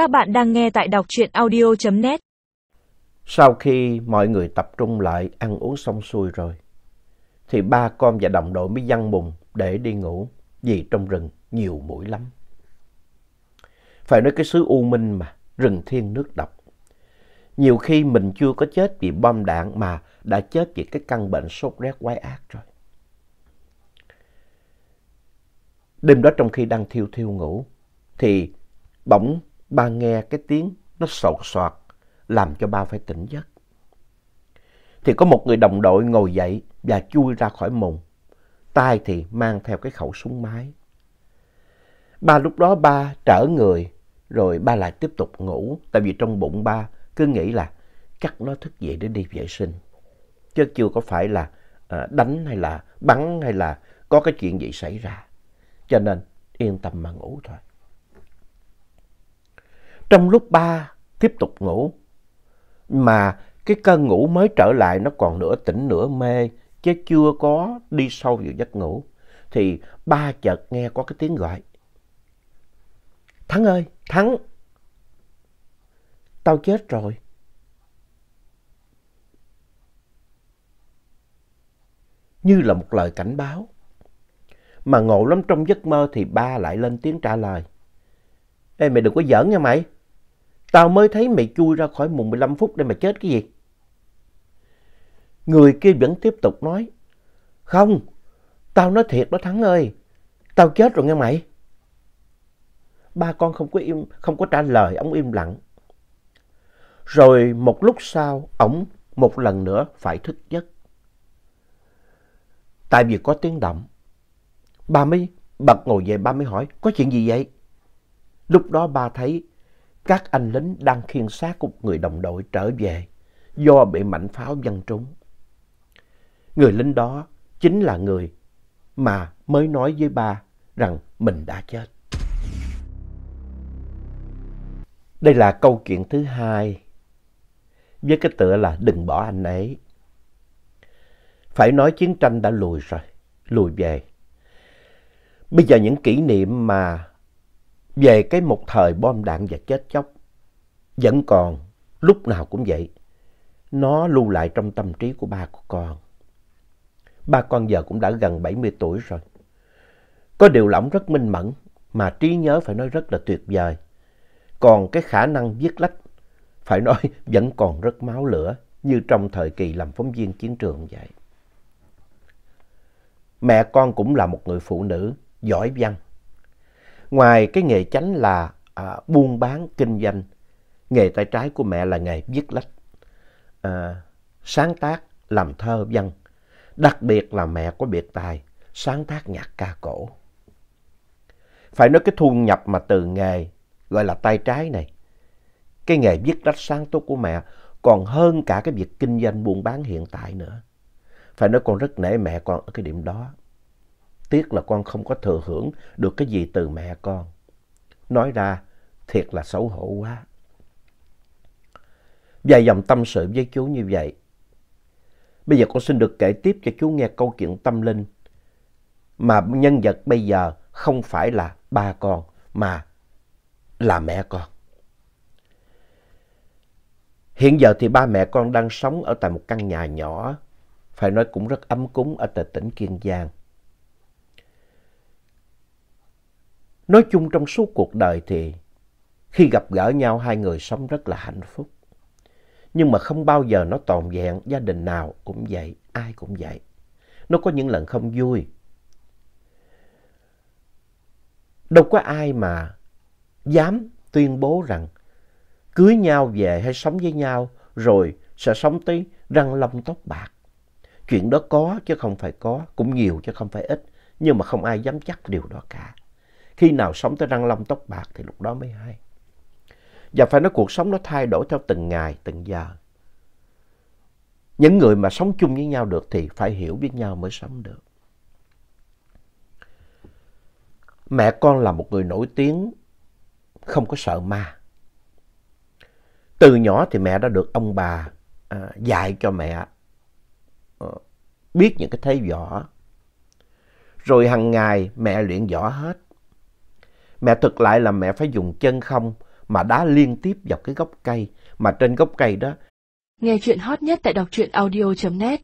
Các bạn đang nghe tại đọc truyện audio.net. Sau khi mọi người tập trung lại ăn uống xong xuôi rồi, thì ba con và đồng đội mới văng mùng để đi ngủ vì trong rừng nhiều mũi lắm. Phải nói cái xứ U Minh mà, rừng thiên nước độc. Nhiều khi mình chưa có chết vì bom đạn mà đã chết vì cái căn bệnh sốt rét quái ác rồi. Đêm đó trong khi đang thiêu thiêu ngủ, thì bỗng ba nghe cái tiếng nó sột soạt, làm cho ba phải tỉnh giấc. Thì có một người đồng đội ngồi dậy và chui ra khỏi mùng. tay thì mang theo cái khẩu súng máy. Ba lúc đó ba trở người, rồi ba lại tiếp tục ngủ, tại vì trong bụng ba cứ nghĩ là chắc nó thức dậy để đi vệ sinh. Chứ chưa có phải là à, đánh hay là bắn hay là có cái chuyện gì xảy ra. Cho nên yên tâm mà ngủ thôi. Trong lúc ba tiếp tục ngủ, mà cái cơn ngủ mới trở lại nó còn nửa tỉnh nửa mê, chứ chưa có đi sâu vào giấc ngủ, thì ba chợt nghe có cái tiếng gọi. Thắng ơi, Thắng! Tao chết rồi. Như là một lời cảnh báo. Mà ngộ lắm trong giấc mơ thì ba lại lên tiếng trả lời. Ê mày đừng có giỡn nha mày. Tao mới thấy mày chui ra khỏi mùng 15 phút để mà chết cái gì. Người kia vẫn tiếp tục nói. Không, tao nói thiệt đó Thắng ơi. Tao chết rồi nghe mày. Ba con không có, im, không có trả lời, ông im lặng. Rồi một lúc sau, ổng một lần nữa phải thức giấc. Tại vì có tiếng động. Ba mới bật ngồi dậy, ba mới hỏi, có chuyện gì vậy? Lúc đó ba thấy các anh lính đang khiêng xác của một người đồng đội trở về do bị mảnh pháo văng trúng. Người lính đó chính là người mà mới nói với ba rằng mình đã chết. Đây là câu chuyện thứ hai với cái tựa là đừng bỏ anh ấy. Phải nói chiến tranh đã lùi rồi, lùi về. Bây giờ những kỷ niệm mà về cái một thời bom đạn và chết chóc, vẫn còn, lúc nào cũng vậy. Nó lưu lại trong tâm trí của ba của con. Ba con giờ cũng đã gần 70 tuổi rồi. Có điều lỏng rất minh mẫn, mà trí nhớ phải nói rất là tuyệt vời. Còn cái khả năng viết lách, phải nói vẫn còn rất máu lửa, như trong thời kỳ làm phóng viên chiến trường vậy. Mẹ con cũng là một người phụ nữ giỏi văn Ngoài cái nghề chánh là à, buôn bán, kinh doanh, nghề tay trái của mẹ là nghề viết lách, à, sáng tác, làm thơ văn. Đặc biệt là mẹ có biệt tài, sáng tác nhạc ca cổ. Phải nói cái thu nhập mà từ nghề gọi là tay trái này, cái nghề viết lách sáng tốt của mẹ còn hơn cả cái việc kinh doanh buôn bán hiện tại nữa. Phải nói con rất nể mẹ con ở cái điểm đó. Tiếc là con không có thừa hưởng được cái gì từ mẹ con. Nói ra, thiệt là xấu hổ quá. Vài dòng tâm sự với chú như vậy. Bây giờ con xin được kể tiếp cho chú nghe câu chuyện tâm linh. Mà nhân vật bây giờ không phải là ba con, mà là mẹ con. Hiện giờ thì ba mẹ con đang sống ở tại một căn nhà nhỏ, phải nói cũng rất ấm cúng ở tại tỉnh Kiên Giang. Nói chung trong suốt cuộc đời thì khi gặp gỡ nhau hai người sống rất là hạnh phúc. Nhưng mà không bao giờ nó toàn vẹn, gia đình nào cũng vậy, ai cũng vậy. Nó có những lần không vui. Đâu có ai mà dám tuyên bố rằng cưới nhau về hay sống với nhau rồi sẽ sống tới răng long tóc bạc. Chuyện đó có chứ không phải có, cũng nhiều chứ không phải ít, nhưng mà không ai dám chắc điều đó cả. Khi nào sống tới răng long tóc bạc thì lúc đó mới hay. Và phải nói cuộc sống nó thay đổi theo từng ngày, từng giờ. Những người mà sống chung với nhau được thì phải hiểu biết nhau mới sống được. Mẹ con là một người nổi tiếng, không có sợ ma. Từ nhỏ thì mẹ đã được ông bà à, dạy cho mẹ à, biết những cái thế võ. Rồi hằng ngày mẹ luyện võ hết. Mẹ thực lại là mẹ phải dùng chân không mà đá liên tiếp vào cái gốc cây, mà trên gốc cây đó Nghe chuyện hot nhất tại đọc truyện audio.net